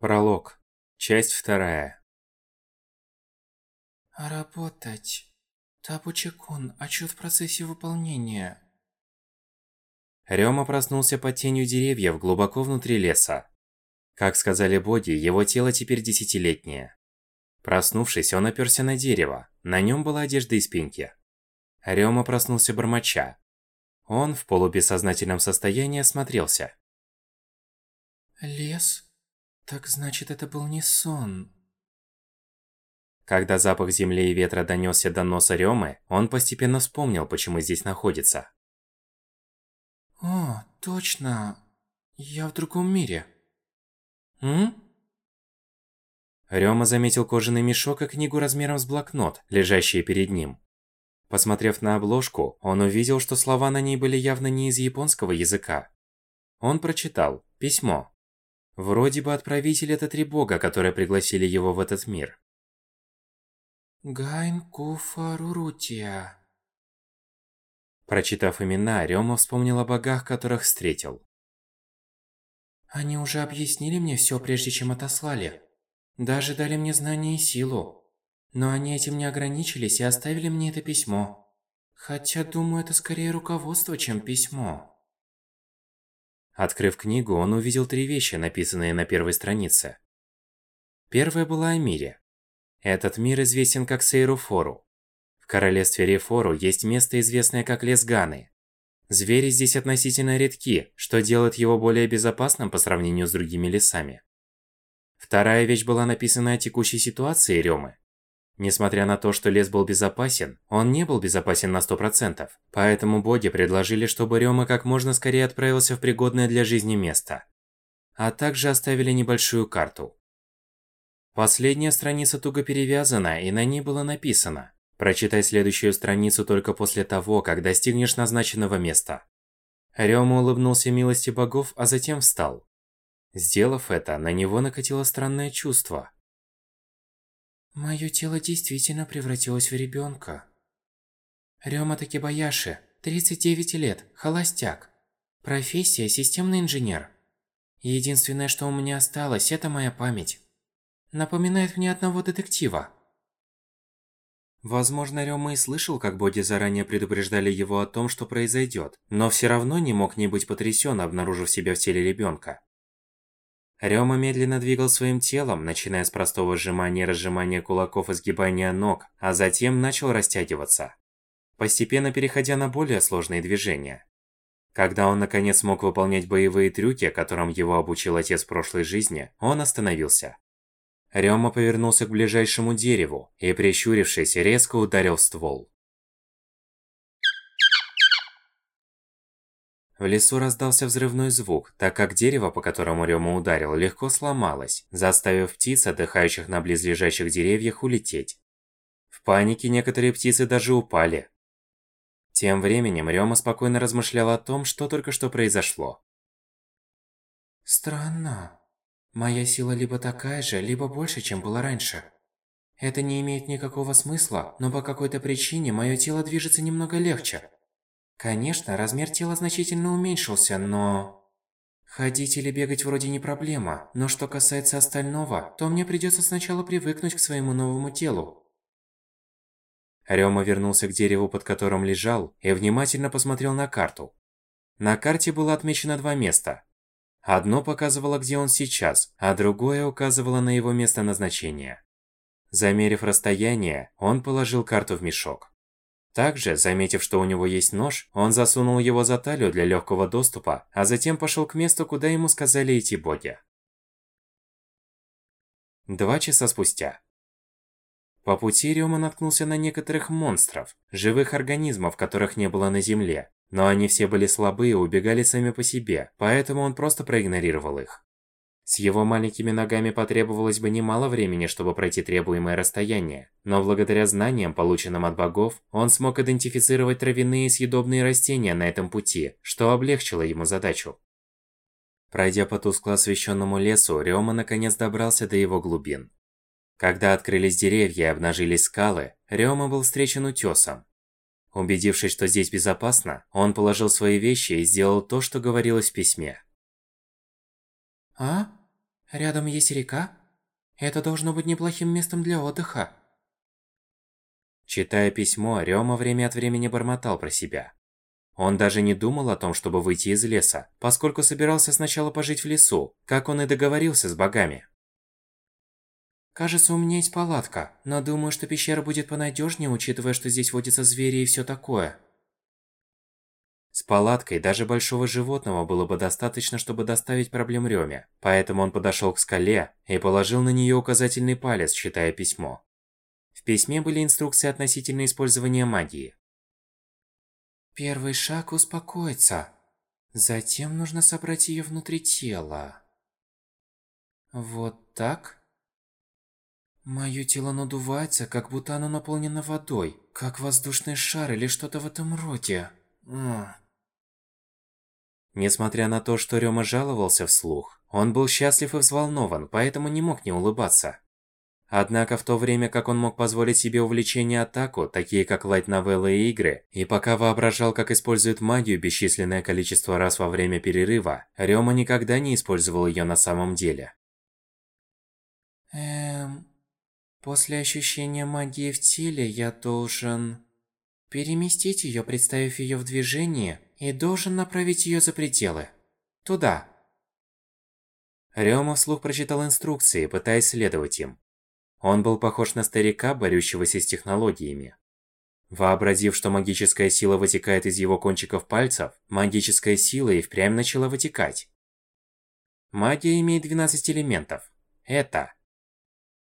Пролог. Часть вторая. Работать. Табучекун, отчет в процессе выполнения. Рёма проснулся под тенью деревьев глубоко внутри леса. Как сказали боги, его тело теперь десятилетнее. Проснувшись, он оперся на дерево. На нем была одежда из пеньки. Рёма проснулся бормоча. Он в полубессознательном состоянии осмотрелся. Лес? Так значит, это был не сон. Когда запах земли и ветра донёсся до носа Рёмы, он постепенно вспомнил, почему здесь находится. О, точно. Я в другом мире. М? Рёма заметил кожаный мешок и книгу размером с блокнот, лежащие перед ним. Посмотрев на обложку, он увидел, что слова на ней были явно не из японского языка. Он прочитал «Письмо». Вроде бы отправитель – это три бога, которые пригласили его в этот мир. Гайн Куфа Рурутия. Прочитав имена, Рёма вспомнил о богах, которых встретил. Они уже объяснили мне всё, прежде чем отослали. Даже дали мне знания и силу. Но они этим не ограничились и оставили мне это письмо. Хотя, думаю, это скорее руководство, чем письмо. Открыв книгу, он увидел три вещи, написанные на первой странице. Первая была о мире. Этот мир известен как Сейруфору. В королевстве Рефору есть место, известное как Лес Ганы. Звери здесь относительно редки, что делает его более безопасным по сравнению с другими лесами. Вторая вещь была написана о текущей ситуации Рёмы. Несмотря на то, что лес был безопасен, он не был безопасен на 100%, поэтому боги предложили, чтобы Рёма как можно скорее отправился в пригодное для жизни место. А также оставили небольшую карту. Последняя страница туго перевязана, и на ней было написано «Прочитай следующую страницу только после того, как достигнешь назначенного места». Рёма улыбнулся милости богов, а затем встал. Сделав это, на него накатило странное чувство – Мое тело действительно превратилось в ребенка. Рёма Такибаяши, 39 лет, холостяк. Профессия – системный инженер. Единственное, что у меня осталось, это моя память. Напоминает мне одного детектива. Возможно, Рёма и слышал, как боги заранее предупреждали его о том, что произойдет, но все равно не мог не быть потрясен, обнаружив себя в теле ребенка. Рёма медленно двигал своим телом, начиная с простого сжимания и разжимания кулаков и сгибания ног, а затем начал растягиваться, постепенно переходя на более сложные движения. Когда он наконец смог выполнять боевые трюки, которым его обучил отец в прошлой жизни, он остановился. Рёма повернулся к ближайшему дереву и, прищурившись, резко ударил в ствол. В лесу раздался взрывной звук, так как дерево, по которому Рёма ударил, легко сломалось, заставив птиц, отдыхающих на близлежащих деревьях, улететь. В панике некоторые птицы даже упали. Тем временем Рёма спокойно размышлял о том, что только что произошло. Странно. Моя сила либо такая же, либо больше, чем была раньше. Это не имеет никакого смысла, но по какой-то причине мое тело движется немного легче. Конечно, размер тела значительно уменьшился, но... Ходить или бегать вроде не проблема, но что касается остального, то мне придется сначала привыкнуть к своему новому телу. Рёма вернулся к дереву, под которым лежал, и внимательно посмотрел на карту. На карте было отмечено два места. Одно показывало, где он сейчас, а другое указывало на его место назначения. Замерив расстояние, он положил карту в мешок. Также, заметив, что у него есть нож, он засунул его за талию для легкого доступа, а затем пошел к месту, куда ему сказали идти боги. Два часа спустя. По пути Рёма наткнулся на некоторых монстров, живых организмов, которых не было на Земле. Но они все были слабые и убегали сами по себе, поэтому он просто проигнорировал их. С его маленькими ногами потребовалось бы немало времени, чтобы пройти требуемое расстояние, но благодаря знаниям, полученным от богов, он смог идентифицировать травяные и съедобные растения на этом пути, что облегчило ему задачу. Пройдя по тускло освещенному лесу, Рёма наконец добрался до его глубин. Когда открылись деревья и обнажились скалы, Рёма был встречен утёсом. Убедившись, что здесь безопасно, он положил свои вещи и сделал то, что говорилось в письме. «А? Рядом есть река? Это должно быть неплохим местом для отдыха. Читая письмо, Рёма время от времени бормотал про себя. Он даже не думал о том, чтобы выйти из леса, поскольку собирался сначала пожить в лесу, как он и договорился с богами. Кажется, у меня есть палатка, но думаю, что пещера будет понадежнее, учитывая, что здесь водятся звери и все такое. С палаткой даже большого животного было бы достаточно, чтобы доставить проблем Рёме, поэтому он подошел к скале и положил на нее указательный палец, читая письмо. В письме были инструкции относительно использования магии. Первый шаг – успокоиться. Затем нужно собрать ее внутри тела. Вот так. Мое тело надувается, как будто оно наполнено водой, как воздушный шар или что-то в этом роде. Несмотря на то, что Рёма жаловался вслух, он был счастлив и взволнован, поэтому не мог не улыбаться. Однако в то время, как он мог позволить себе увлечения атаку, такие как лайт-новеллы и игры, и пока воображал, как использует магию бесчисленное количество раз во время перерыва, Рёма никогда не использовал её на самом деле. Эм... После ощущения магии в теле я должен... Переместить её, представив её в движение, и должен направить её за пределы. Туда. Рёма вслух прочитал инструкции, пытаясь следовать им. Он был похож на старика, борющегося с технологиями. Вообразив, что магическая сила вытекает из его кончиков пальцев, магическая сила и впрямь начала вытекать. Магия имеет 12 элементов. Это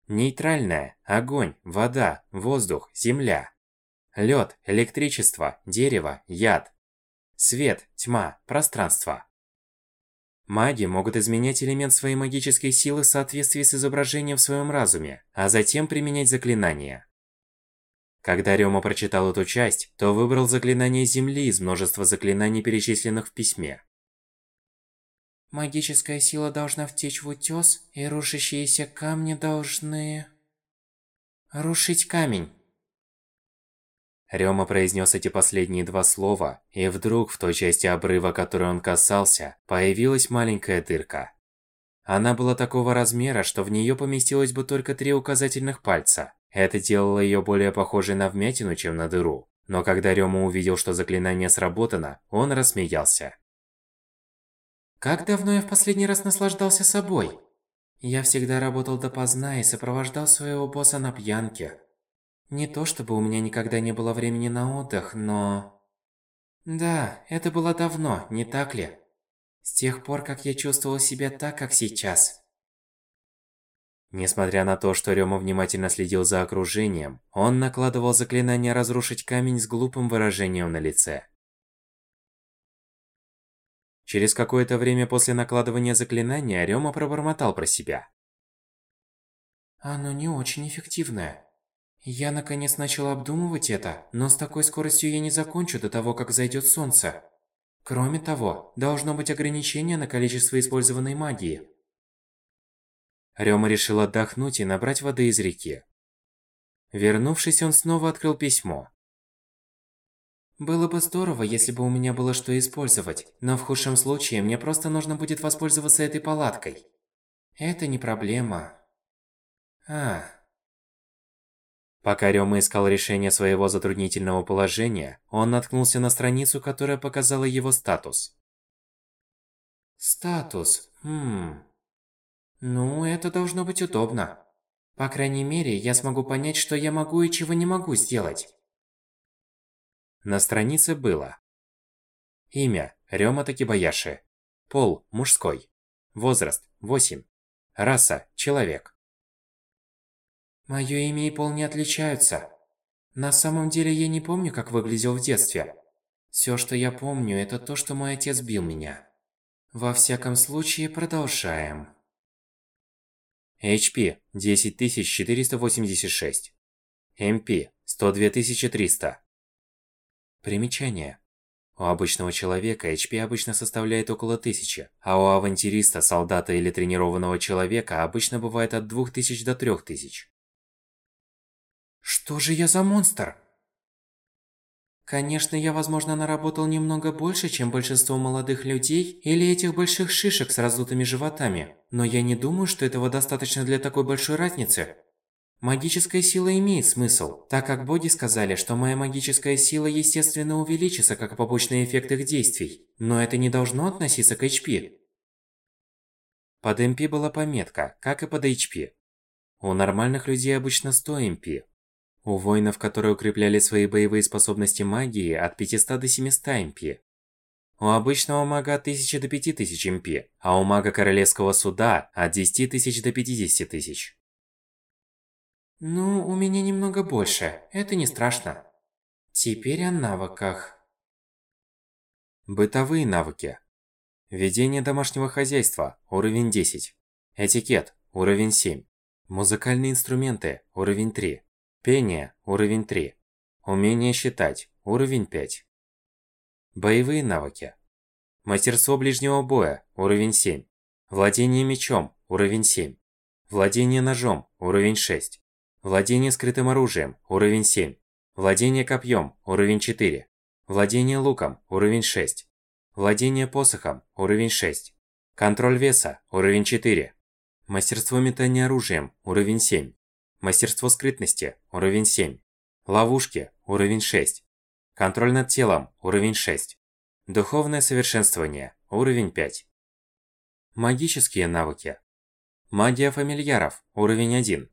нейтральная, огонь, вода, воздух, земля, лед, электричество, дерево, яд, свет, тьма, пространство. Маги могут изменять элемент своей магической силы в соответствии с изображением в своем разуме, а затем применять заклинания. Когда Рёма прочитал эту часть, то выбрал заклинание Земли из множества заклинаний, перечисленных в письме. Магическая сила должна втечь в утёс, и рушащиеся камни должны... Рушить камень. Рёма произнес эти последние два слова, и вдруг в той части обрыва, которой он касался, появилась маленькая дырка. Она была такого размера, что в неё поместилось бы только три указательных пальца. Это делало её более похожей на вмятину, чем на дыру. Но когда Рёма увидел, что заклинание сработано, он рассмеялся. Как давно я в последний раз наслаждался собой? Я всегда работал допоздна и сопровождал своего босса на пьянке. Не то чтобы у меня никогда не было времени на отдых, но... Да, это было давно, не так ли? С тех пор, как я чувствовал себя так, как сейчас. Несмотря на то, что Рёма внимательно следил за окружением, он накладывал заклинание «Разрушить камень» с глупым выражением на лице. Через какое-то время после накладывания заклинания Рёма пробормотал про себя. Оно не очень эффективное. Я наконец начал обдумывать это, но с такой скоростью я не закончу до того, как зайдет солнце. Кроме того, должно быть ограничение на количество использованной магии. Рёма решил отдохнуть и набрать воды из реки. Вернувшись, он снова открыл письмо. Было бы здорово, если бы у меня было что использовать, но в худшем случае мне просто нужно будет воспользоваться этой палаткой. Это не проблема. А, Пока Рёма искал решение своего затруднительного положения, он наткнулся на страницу, которая показала его статус. Статус. Хм. Ну, это должно быть удобно. По крайней мере, я смогу понять, что я могу и чего не могу сделать. На странице было Имя – Рёма Такибаяши Пол – мужской Возраст – 8 Раса – человек Мое имя и пол не отличаются. На самом деле я не помню, как выглядел в детстве. Все, что я помню, это то, что мой отец бил меня. Во всяком случае, продолжаем. HP 10486. MP 102300. Примечание. У обычного человека HP обычно составляет около 1000, а у авантюриста, солдата или тренированного человека обычно бывает от 2000 до 3000. Что же я за монстр? Конечно, я, возможно, наработал немного больше, чем большинство молодых людей или этих больших шишек с раздутыми животами, но я не думаю, что этого достаточно для такой большой разницы. Магическая сила имеет смысл, так как боги сказали, что моя магическая сила естественно увеличится как побочный эффект их действий, но это не должно относиться к HP. Под MP была пометка, как и под HP. У нормальных людей обычно 100 MP, у воинов, которые укрепляли свои боевые способности магии, от 500 до 700 МП. У обычного мага от 1000 до 5000 МП, а у мага Королевского Суда от 10 тысяч до 50 тысяч. Ну, у меня немного больше, это не страшно. Теперь о навыках. Бытовые навыки. Ведение домашнего хозяйства, уровень 10. Этикет, уровень 7. Музыкальные инструменты, уровень 3. Пение – уровень 3. Умение считать – уровень 5. Боевые навыки. Мастерство ближнего боя – уровень 7. Владение мечом – уровень 7. Владение ножом – уровень 6. Владение скрытым оружием – уровень 7. Владение копьем – уровень 4. Владение луком – уровень 6. Владение посохом – уровень 6. Контроль веса – уровень 4. Мастерство метания оружием – уровень 7. Мастерство скрытности – уровень 7. Ловушки – уровень 6. Контроль над телом – уровень 6. Духовное совершенствование – уровень 5. Магические навыки. Магия фамильяров – уровень 1.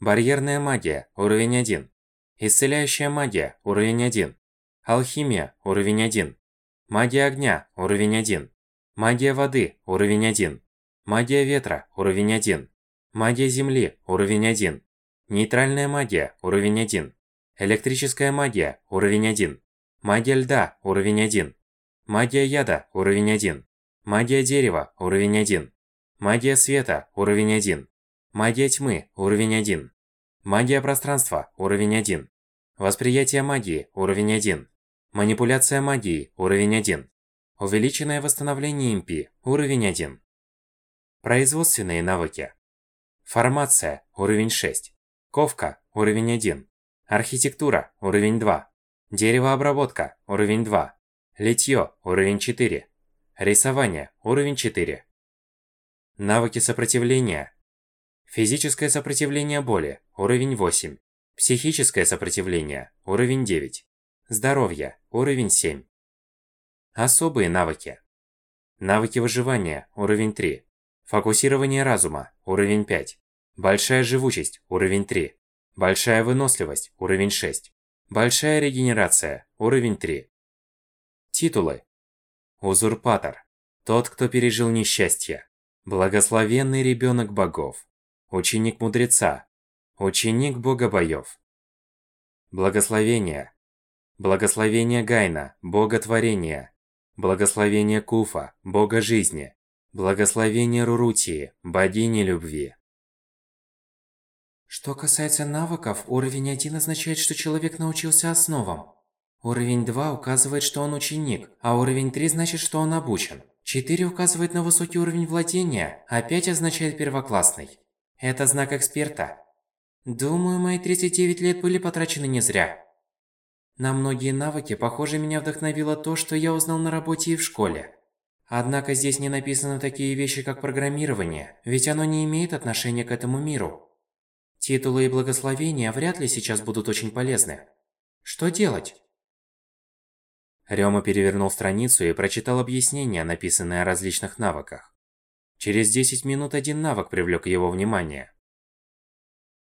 Барьерная магия – уровень 1. Исцеляющая магия – уровень 1. Алхимия – уровень 1. Магия огня – уровень 1. Магия воды – уровень 1. Магия ветра – уровень 1. Магия земли – уровень 1. Нейтральная магия – уровень 1. Электрическая магия – уровень 1. Магия льда – уровень 1. Магия яда – уровень 1. Магия дерева – уровень 1. Магия света – уровень 1. Магия тьмы – уровень 1. Магия пространства – уровень 1. Восприятие магии – уровень 1. Манипуляция магией – уровень 1. Увеличенное восстановление МП – уровень 1. Производственные навыки. Формация – уровень 6. Ковка – уровень 1. Архитектура – уровень 2. Деревообработка – уровень 2. Литье – уровень 4. Рисование – уровень 4. Навыки сопротивления. Физическое сопротивление боли – уровень 8. Психическое сопротивление – уровень 9. Здоровье – уровень 7. Особые навыки. Навыки выживания – уровень 3. Фокусирование разума – уровень 5. Большая живучесть – уровень 3. Большая выносливость – уровень 6. Большая регенерация – уровень 3. Титулы. Узурпатор. Тот, кто пережил несчастье. Благословенный ребенок богов. Ученик мудреца. Ученик бога боев. Благословение. Благословение Гайна, бога творения. Благословение Куфа, бога жизни. Благословение Рурутии, богини любви. Что касается навыков, уровень 1 означает, что человек научился основам. Уровень 2 указывает, что он ученик, а уровень 3 значит, что он обучен. 4 указывает на высокий уровень владения, а 5 означает первоклассный. Это знак эксперта. Думаю, мои 39 лет были потрачены не зря. На многие навыки, похоже, меня вдохновило то, что я узнал на работе и в школе. Однако здесь не написаны такие вещи, как программирование, ведь оно не имеет отношения к этому миру. Титулы и благословения вряд ли сейчас будут очень полезны. Что делать? Рёма перевернул страницу и прочитал объяснение, написанное о различных навыках. Через 10 минут один навык привлёк его внимание.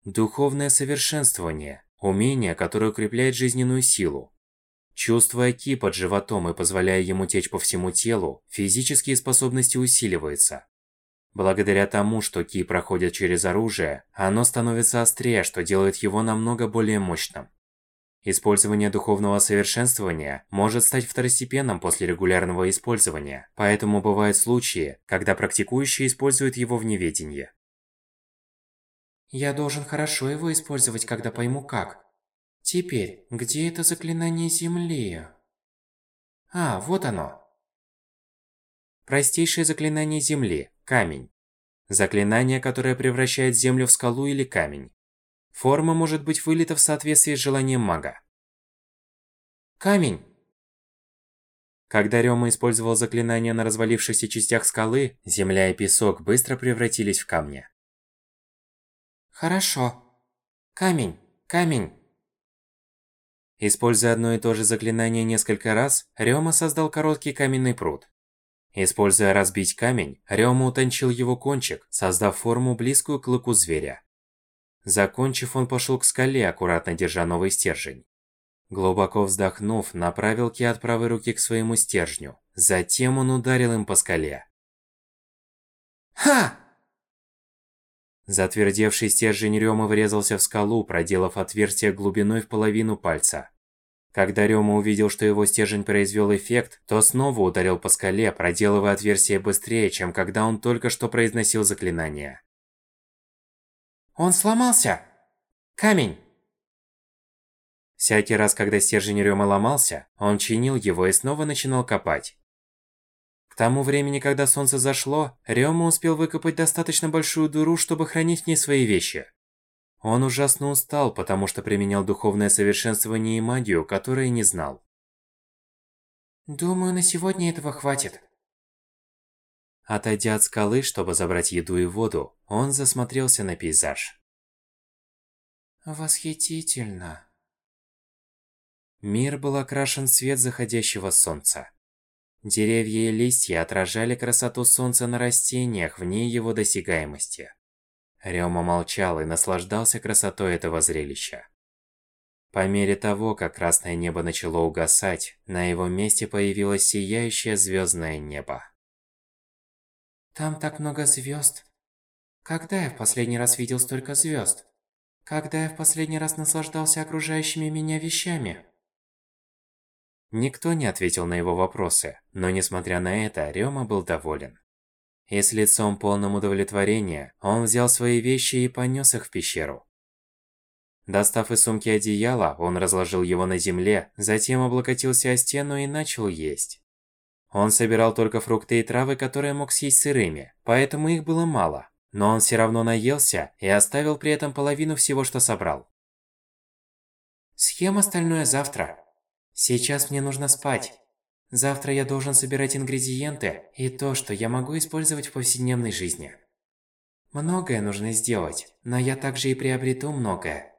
Духовное совершенствование – умение, которое укрепляет жизненную силу. Чувствуя ки под животом и позволяя ему течь по всему телу, физические способности усиливаются. Благодаря тому, что ки проходит через оружие, оно становится острее, что делает его намного более мощным. Использование духовного совершенствования может стать второстепенным после регулярного использования, поэтому бывают случаи, когда практикующие используют его в неведении. Я должен хорошо его использовать, когда пойму как. Теперь, где это заклинание Земли? А, вот оно. Простейшее заклинание Земли – камень. Заклинание, которое превращает Землю в скалу или камень. Форма может быть вылита в соответствии с желанием мага. Камень. Когда Рёма использовал заклинание на развалившихся частях скалы, земля и песок быстро превратились в камни. Хорошо. Камень, камень. Используя одно и то же заклинание несколько раз, Рёма создал короткий каменный пруд. Используя разбить камень, Рёма утончил его кончик, создав форму, близкую к клыку зверя. Закончив, он пошел к скале, аккуратно держа новый стержень. Глубоко вздохнув, направил ки от правой руки к своему стержню. Затем он ударил им по скале. Ха! Затвердевший стержень Рёмы врезался в скалу, проделав отверстие глубиной в половину пальца. Когда Рёма увидел, что его стержень произвел эффект, то снова ударил по скале, проделывая отверстие быстрее, чем когда он только что произносил заклинание. Он сломался! Камень! Всякий раз, когда стержень Рёмы ломался, он чинил его и снова начинал копать. К тому времени, когда солнце зашло, Рёма успел выкопать достаточно большую дыру, чтобы хранить в ней свои вещи. Он ужасно устал, потому что применял духовное совершенствование и магию, которые не знал. Думаю, на сегодня этого хватит. Отойдя от скалы, чтобы забрать еду и воду, он засмотрелся на пейзаж. Восхитительно. Мир был окрашен в свет заходящего солнца. Деревья и листья отражали красоту солнца на растениях вне его досягаемости. Рёма молчал и наслаждался красотой этого зрелища. По мере того, как красное небо начало угасать, на его месте появилось сияющее звездное небо. Там так много звезд. Когда я в последний раз видел столько звезд? Когда я в последний раз наслаждался окружающими меня вещами? Никто не ответил на его вопросы, но несмотря на это, Рёма был доволен. И с лицом полным удовлетворения, он взял свои вещи и понес их в пещеру. Достав из сумки одеяло, он разложил его на земле, затем облокотился о стену и начал есть. Он собирал только фрукты и травы, которые мог съесть сырыми, поэтому их было мало. Но он все равно наелся и оставил при этом половину всего, что собрал. Съем остальное завтра. Сейчас мне нужно спать. Завтра я должен собирать ингредиенты и то, что я могу использовать в повседневной жизни. Многое нужно сделать, но я также и приобрету многое.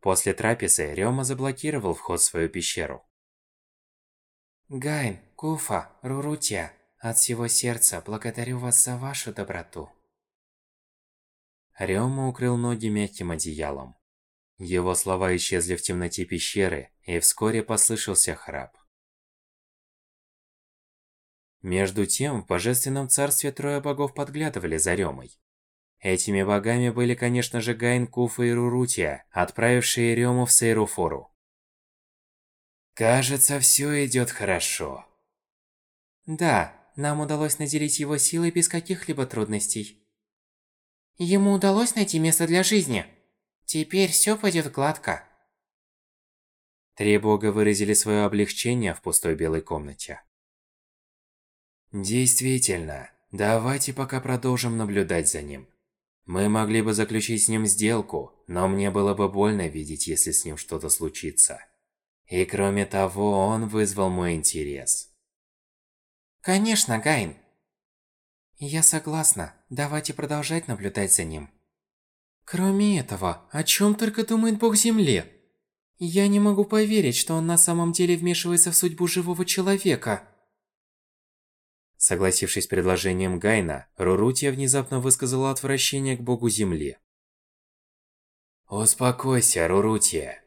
После трапезы Рёма заблокировал вход в свою пещеру. Гайн, Куфа, Рурутия, от всего сердца благодарю вас за вашу доброту. Рёма укрыл ноги мягким одеялом. Его слова исчезли в темноте пещеры, и вскоре послышался храп. Между тем, в Божественном Царстве трое богов подглядывали за Рёмой. Этими богами были, конечно же, Гайн, Куфа и Рурутия, отправившие Рёму в Сейруфору. Кажется, все идет хорошо. Да, нам удалось наделить его силой без каких-либо трудностей. Ему удалось найти место для жизни. Теперь все пойдет гладко. Три бога выразили свое облегчение в пустой белой комнате. Действительно, давайте пока продолжим наблюдать за ним. Мы могли бы заключить с ним сделку, но мне было бы больно видеть, если с ним что-то случится. И кроме того, он вызвал мой интерес. Конечно, Гайн. Я согласна. Давайте продолжать наблюдать за ним. Кроме этого, о чем только думает Бог Земли? Я не могу поверить, что он на самом деле вмешивается в судьбу живого человека. Согласившись предложением Гайна, Рурутия внезапно высказала отвращение к Богу Земли. Успокойся, Рурутия.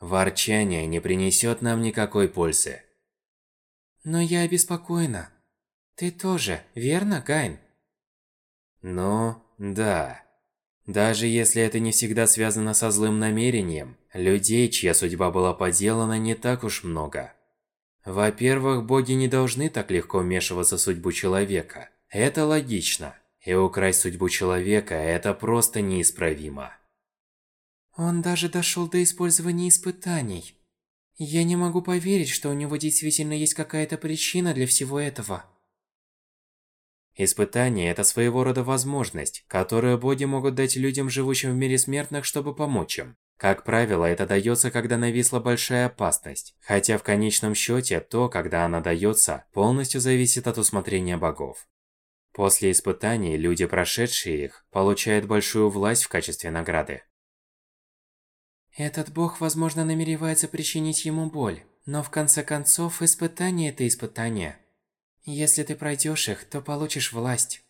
Ворчание не принесет нам никакой пользы. Но я обеспокоена. Ты тоже, верно, Гайн? Ну, да. Даже если это не всегда связано со злым намерением, людей, чья судьба была поделана, не так уж много. Во-первых, боги не должны так легко вмешиваться в судьбу человека. Это логично. И украсть судьбу человека – это просто неисправимо. Он даже дошел до использования испытаний. Я не могу поверить, что у него действительно есть какая-то причина для всего этого. Испытание – это своего рода возможность, которую боги могут дать людям, живущим в мире смертных, чтобы помочь им. Как правило, это дается, когда нависла большая опасность, хотя в конечном счете то, когда она дается, полностью зависит от усмотрения богов. После испытаний, люди, прошедшие их, получают большую власть в качестве награды. Этот бог, возможно, намеревается причинить ему боль, но в конце концов, испытание – это испытание. Если ты пройдешь их, то получишь власть.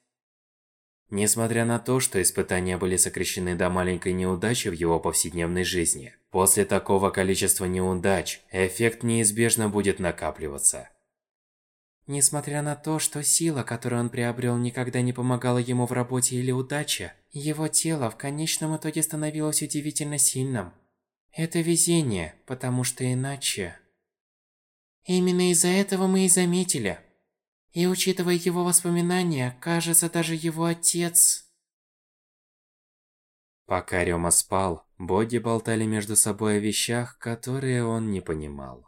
Несмотря на то, что испытания были сокращены до маленькой неудачи в его повседневной жизни, после такого количества неудач, эффект неизбежно будет накапливаться. Несмотря на то, что сила, которую он приобрел, никогда не помогала ему в работе или удаче, его тело в конечном итоге становилось удивительно сильным. Это везение, потому что иначе... Именно из-за этого мы и заметили. И учитывая его воспоминания, кажется, даже его отец... Пока Рёма спал, боги болтали между собой о вещах, которые он не понимал.